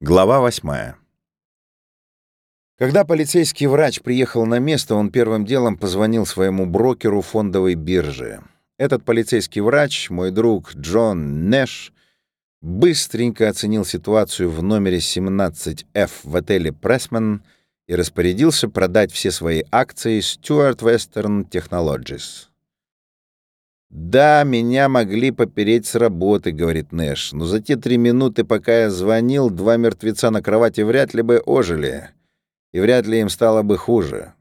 Глава восьмая. Когда полицейский врач приехал на место, он первым делом позвонил своему брокеру фондовой биржи. Этот полицейский врач, мой друг Джон Нэш, быстренько оценил ситуацию в номере 17F в отеле «Прессман» и распорядился продать все свои акции Stuart Western Technologies. «Да, меня могли попереть с работы», — говорит Нэш. «Но за те три минуты, пока я звонил, два мертвеца на кровати вряд ли бы ожили. И вряд ли им стало бы хуже».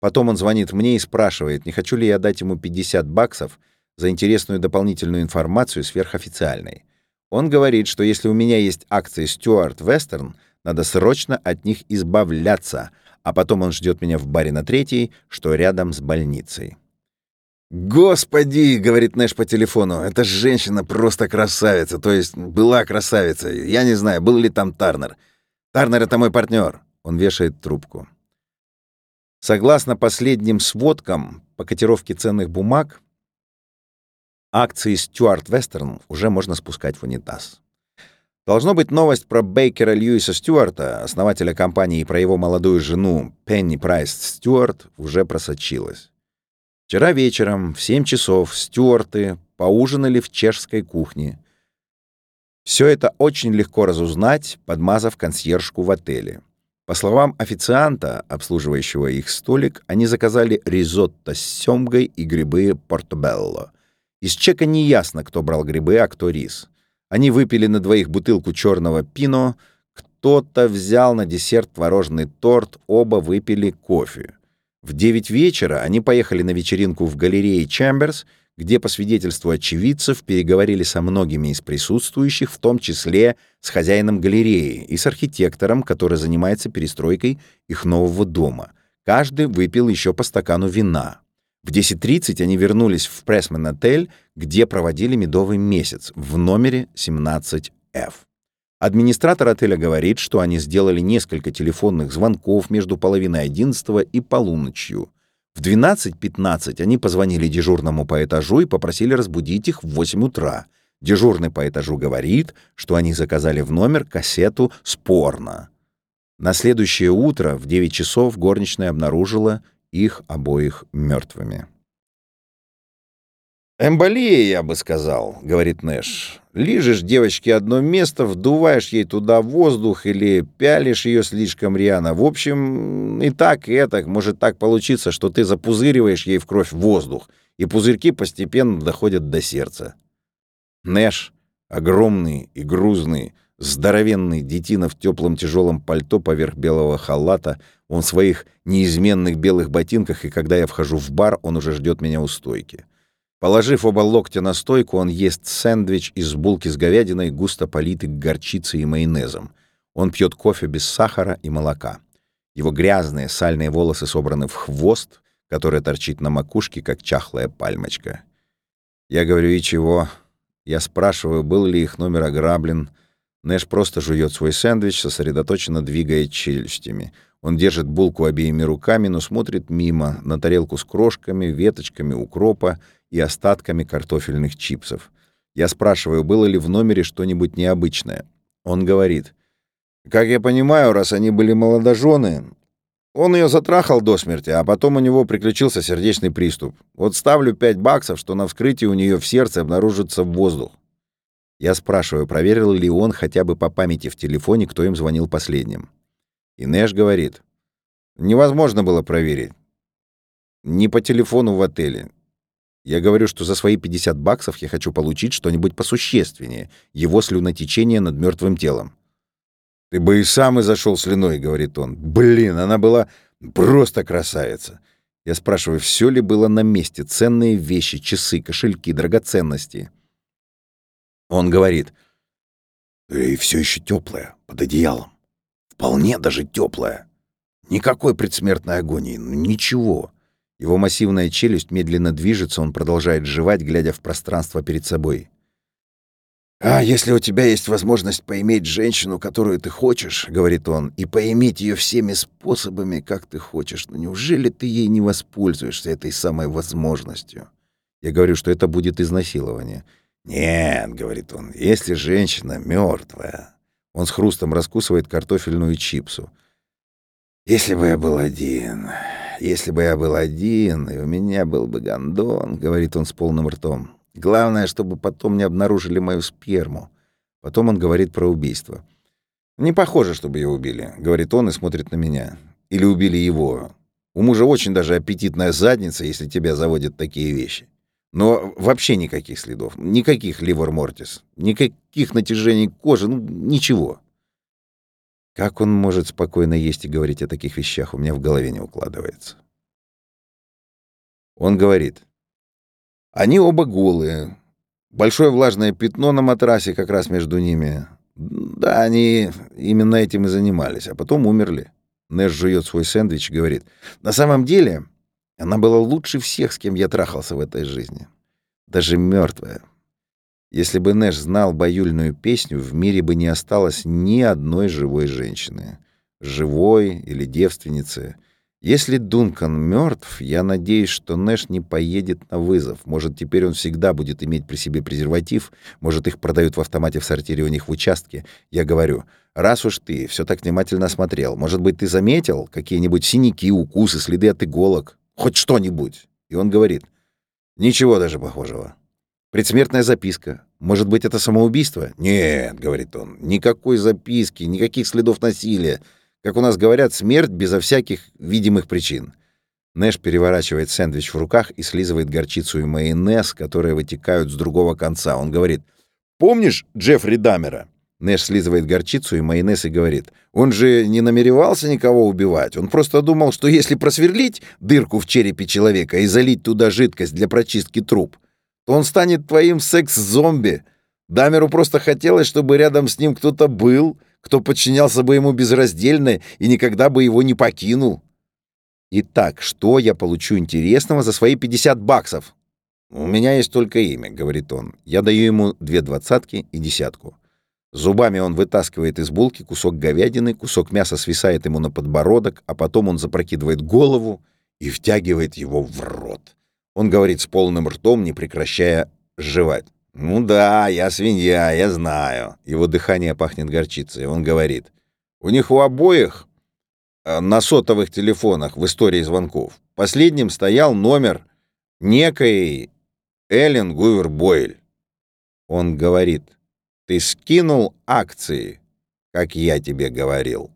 Потом он звонит мне и спрашивает, не хочу ли я дать ему 50 баксов за интересную дополнительную информацию сверхофициальной. Он говорит, что если у меня есть акции Стюарт Вестерн, надо срочно от них избавляться, а потом он ждет меня в баре на третьей, что рядом с больницей. «Господи!» — говорит Нэш по телефону. «Эта женщина просто красавица, то есть была красавица. Я не знаю, был ли там Тарнер. Тарнер — это мой партнер». Он вешает трубку. Согласно последним сводкам по котировке ценных бумаг, акции Стюарт Вестерн уже можно спускать в унитаз. Должно быть новость про Бейкера Льюиса Стюарта, основателя компании, и про его молодую жену Пенни Прайс Стюарт, уже просочилась. Вчера вечером в 7 часов стюарты поужинали в чешской кухне. Все это очень легко разузнать, подмазав консьержку в отеле. По словам официанта, обслуживающего их столик, они заказали ризотто с семгой и грибы портобелло. Из чека не ясно, кто брал грибы, а кто рис. Они выпили на двоих бутылку черного пино, кто-то взял на десерт творожный торт, оба выпили кофе. В 9 вечера они поехали на вечеринку в галерее Чамберс, где, по свидетельству очевидцев, переговорили со многими из присутствующих, в том числе с хозяином галереи и с архитектором, который занимается перестройкой их нового дома. Каждый выпил еще по стакану вина. В 10.30 они вернулись в Прессман-отель, где проводили медовый месяц в номере 17F. Администратор отеля говорит, что они сделали несколько телефонных звонков между половиной одиннадцатого и полуночью. В 12.15 они позвонили дежурному по этажу и попросили разбудить их в 8 утра. Дежурный по этажу говорит, что они заказали в номер кассету «Спорно». На следующее утро в 9 часов горничная обнаружила их обоих мертвыми. «Эмболия, я бы сказал», — говорит Нэш. «Лижешь девочке одно место, вдуваешь ей туда воздух или пялишь ее слишком рьяно. В общем, и так, и так. Может так получиться, что ты запузыриваешь ей в кровь воздух, и пузырьки постепенно доходят до сердца». Нэш, огромный и грузный, здоровенный детина в теплом тяжелом пальто поверх белого халата, он в своих неизменных белых ботинках, и когда я вхожу в бар, он уже ждет меня у стойки. Положив оба локтя на стойку, он ест сэндвич из булки с говядиной, густо политый горчицей и майонезом. Он пьет кофе без сахара и молока. Его грязные сальные волосы собраны в хвост, который торчит на макушке, как чахлая пальмочка. Я говорю, и чего? Я спрашиваю, был ли их номер ограблен. Нэш просто жует свой сэндвич, сосредоточенно двигая челюстями. Он держит булку обеими руками, но смотрит мимо, на тарелку с крошками, веточками укропа и остатками картофельных чипсов. Я спрашиваю, было ли в номере что-нибудь необычное. Он говорит, «Как я понимаю, раз они были молодожены, он ее затрахал до смерти, а потом у него приключился сердечный приступ. Вот ставлю 5 баксов, что на вскрытии у нее в сердце обнаружится воздух. Я спрашиваю, проверил ли он хотя бы по памяти в телефоне, кто им звонил последним. И Нэш говорит, невозможно было проверить. Не по телефону в отеле, я говорю, что за свои 50 баксов я хочу получить что-нибудь посущественнее, его слюнотечение над мертвым телом. «Ты бы и сам и зашел слюной», — говорит он. «Блин, она была просто красавица». Я спрашиваю, все ли было на месте, ценные вещи, часы, кошельки, драгоценности. Он говорит, «И все еще теплая, под одеялом. Вполне даже теплая. Никакой предсмертной агонии, ничего. Его массивная челюсть медленно движется, он продолжает жевать, глядя в пространство перед собой. «А если у тебя есть возможность поиметь женщину, которую ты хочешь, — говорит он, — и поиметь ее всеми способами, как ты хочешь, ну неужели ты ей не воспользуешься этой самой возможностью?» Я говорю, что это будет изнасилование. «Нет, — говорит он, — если женщина мертвая, Он с хрустом раскусывает картофельную чипсу. «Если бы я был один, если бы я был один, и у меня был бы гондон», — говорит он с полным ртом. «Главное, чтобы потом не обнаружили мою сперму». Потом он говорит про убийство. «Не похоже, чтобы ее убили», — говорит он и смотрит на меня. «Или убили его. У мужа очень даже аппетитная задница, если тебя заводят такие вещи. Но вообще никаких следов, никаких ливер мортис, никаких натяжений кожи, ну, ничего». Как он может спокойно есть и говорить о таких вещах, у меня в голове не укладывается. Он говорит, они оба голые, большое влажное пятно на матрасе как раз между ними. Да, они именно этим и занимались, а потом умерли. Нэш жует свой сэндвич и говорит, на самом деле она была лучше всех, с кем я трахался в этой жизни. Даже мертвая. Если бы Нэш знал баюльную песню, в мире бы не осталось ни одной живой женщины. Живой или девственницы. Если Дункан мертв, я надеюсь, что Нэш не поедет на вызов. Может, теперь он всегда будет иметь при себе презерватив. Может, их продают в автомате в сортире у них в участке. Я говорю, раз уж ты все так внимательно осмотрел, может быть, ты заметил какие-нибудь синяки, укусы, следы от иголок? Хоть что-нибудь. И он говорит, ничего даже похожего. Предсмертная записка. Может быть, это самоубийство? Нет, говорит он, никакой записки, никаких следов насилия. Как у нас говорят, смерть безо всяких видимых причин. Нэш переворачивает сэндвич в руках и слизывает горчицу и майонез, которые вытекают с другого конца. Он говорит, «Помнишь Джеффри Дамера?» Нэш слизывает горчицу и майонез и говорит, «Он же не намеревался никого убивать. Он просто думал, что если просверлить дырку в черепе человека и залить туда жидкость для прочистки труб, то он станет твоим секс-зомби. Дамеру просто хотелось, чтобы рядом с ним кто-то был, кто подчинялся бы ему безраздельно и никогда бы его не покинул. Итак, что я получу интересного за свои 50 баксов? У меня есть только имя, говорит он. Я даю ему две двадцатки и десятку. Зубами он вытаскивает из булки кусок говядины, кусок мяса свисает ему на подбородок, а потом он запрокидывает голову и втягивает его в рот. Он говорит с полным ртом, не прекращая жевать. «Ну да, я свинья, я знаю». Его дыхание пахнет горчицей. Он говорит. «У них у обоих э, на сотовых телефонах в истории звонков последним стоял номер некой Эллен Гувер Бойль». Он говорит. «Ты скинул акции, как я тебе говорил».